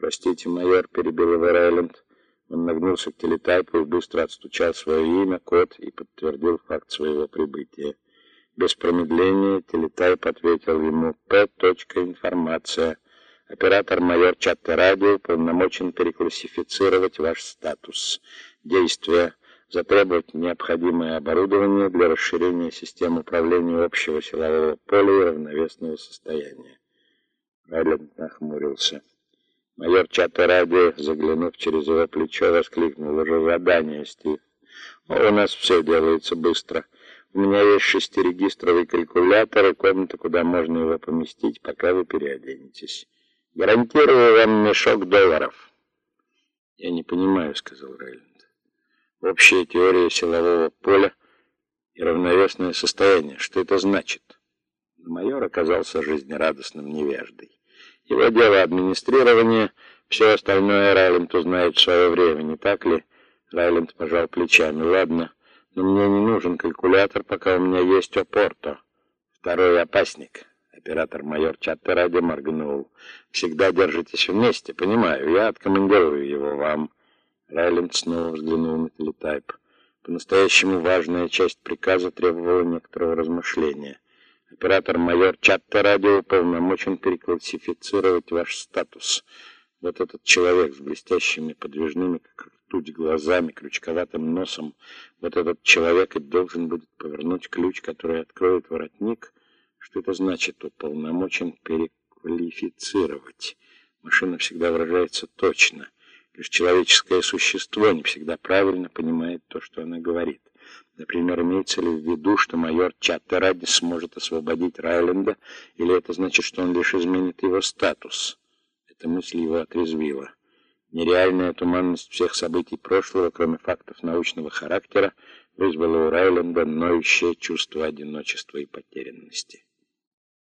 «Простите, майор», — перебил его Райленд. Он нагнулся к телетайпу и быстро отстучал свое имя, код и подтвердил факт своего прибытия. Без промедления телетайп ответил ему «П. Информация». Оператор майор Чатта Радио полномочен переклассифицировать ваш статус. Действия. Затребовать необходимое оборудование для расширения систем управления общего силового поля и равновесного состояния. Райленд нахмурился. Майор Чатта Радио, заглянув через его плечо, воскликнул уже задание, Стив. «У нас все делается быстро». У меня есть шестирегистровый калькулятор и комната, куда можно его поместить, пока вы переоденетесь. Гарантирую вам мешок долларов. Я не понимаю, сказал Райленд. Общая теория силового поля и равновесное состояние. Что это значит? майор оказался жизнерадостным невеждой. Его дело администрирование, все остальное Райленд узнает в свое время, не так ли? Райленд пожал плечами. Ладно, но мне не нужен калькулятор, пока у меня есть Опорто. Второй опасник. Оператор майор Чаттеради моргнул. Всегда держитесь вместе, понимаю. Я откомандирую его вам. Райленд снова взглянул на телетайп. По-настоящему важная часть приказа требовала некоторого размышления. Оператор майор Чаттеради уполномочен переклассифицировать ваш статус. Вот этот человек с блестящими подвижными, как ртуть, глазами, крючковатым носом, вот этот человек и должен будет повернуть ключ, который откроет воротник. Что это значит? Уполномочен переквалифицировать. Машина всегда выражается точно. Лишь человеческое существо не всегда правильно понимает то, что она говорит. Например, имеется ли в виду, что майор Чаттеради сможет освободить Райленда, или это значит, что он лишь изменит его статус? Эта мысль его отрезвила. Нереальная туманность всех событий прошлого, кроме фактов научного характера, вызвала у Райленда ноющее чувство одиночества и потерянности.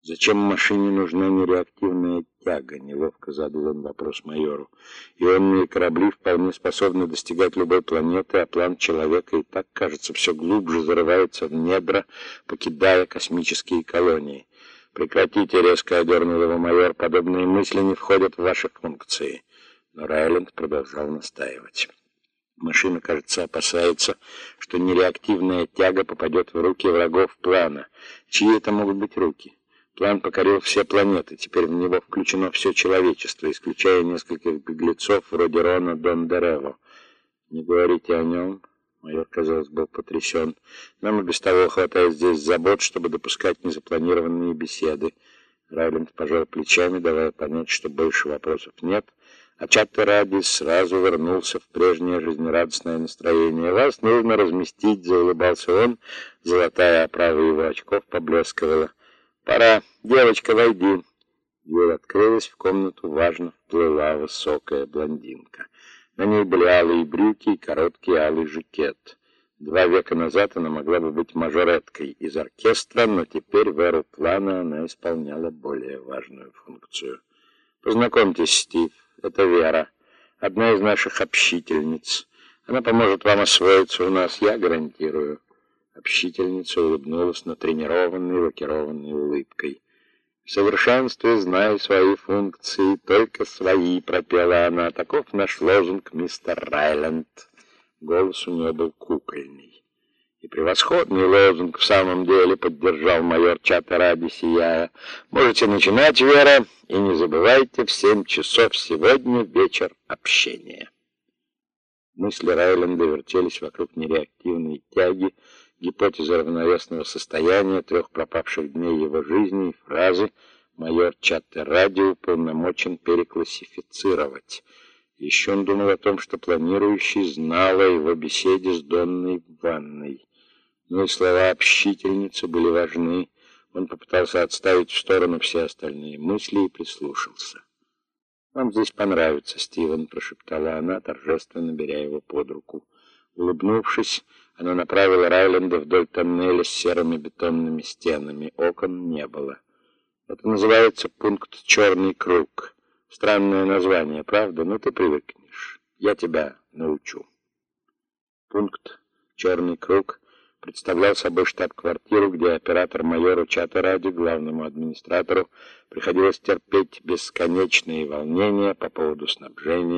«Зачем машине нужна нереактивная тяга?» — неловко задал он вопрос майору. «Ионные корабли вполне способны достигать любой планеты, а план человека и так, кажется, все глубже зарывается в недра, покидая космические колонии. Прекратите, резко одернул его майор, подобные мысли не входят в ваши функции. Но Райленд продолжал настаивать. Машина, кажется, опасается, что нереактивная тяга попадет в руки врагов плана. Чьи это могут быть руки? План покорил все планеты, теперь в него включено все человечество, исключая нескольких беглецов вроде Рона Дондерево. Не говорите о нем, Майор, казалось, был потрясен. Нам и без того хватает здесь забот, чтобы допускать незапланированные беседы. Райленд пожал плечами, давая понять, что больше вопросов нет, а Чатта Ради сразу вернулся в прежнее жизнерадостное настроение. «Вас нужно разместить», — заулыбался он, золотая оправа его очков поблескивала. «Пора. Девочка, войди». Дверь открылась, в комнату важно вплыла высокая блондинка. На ней были алые брюки и короткий алый жакет. Два века назад она могла бы быть мажореткой из оркестра, но теперь в эру плана она исполняла более важную функцию. Познакомьтесь, Стив, это Вера, одна из наших общительниц. Она поможет вам освоиться у нас, я гарантирую. Общительница улыбнулась натренированной, лакированной улыбкой. В совершенстве знай свои функции, только свои, пропела она. Таков наш лозунг, мистер Райленд. Голос у нее был кукольный. И превосходный лозунг в самом деле поддержал майор Чатаради, сияя. Можете начинать, Вера, и не забывайте в семь часов сегодня вечер общения. Мысли Райленда вертелись вокруг нереактивной тяги, гипотезы равновесного состояния трех пропавших дней его жизни и фразы «майор Чаттерради уполномочен переклассифицировать». Еще он думал о том, что планирующий знал о его беседе с Донной ванной. Но и слова общительницы были важны. Он попытался отставить в сторону все остальные мысли и прислушался. «Вам здесь понравится, Стивен», — прошептала она, торжественно беря его под руку. Улыбнувшись, она направила Райленда вдоль тоннеля с серыми бетонными стенами. Окон не было. Это называется пункт «Черный круг». Странное название, правда? Но ты привыкнешь. Я тебя научу. Пункт «Черный круг» представлял собой штаб-квартиру, где оператор-майору Чатаради, главному администратору, приходилось терпеть бесконечные волнения по поводу снабжения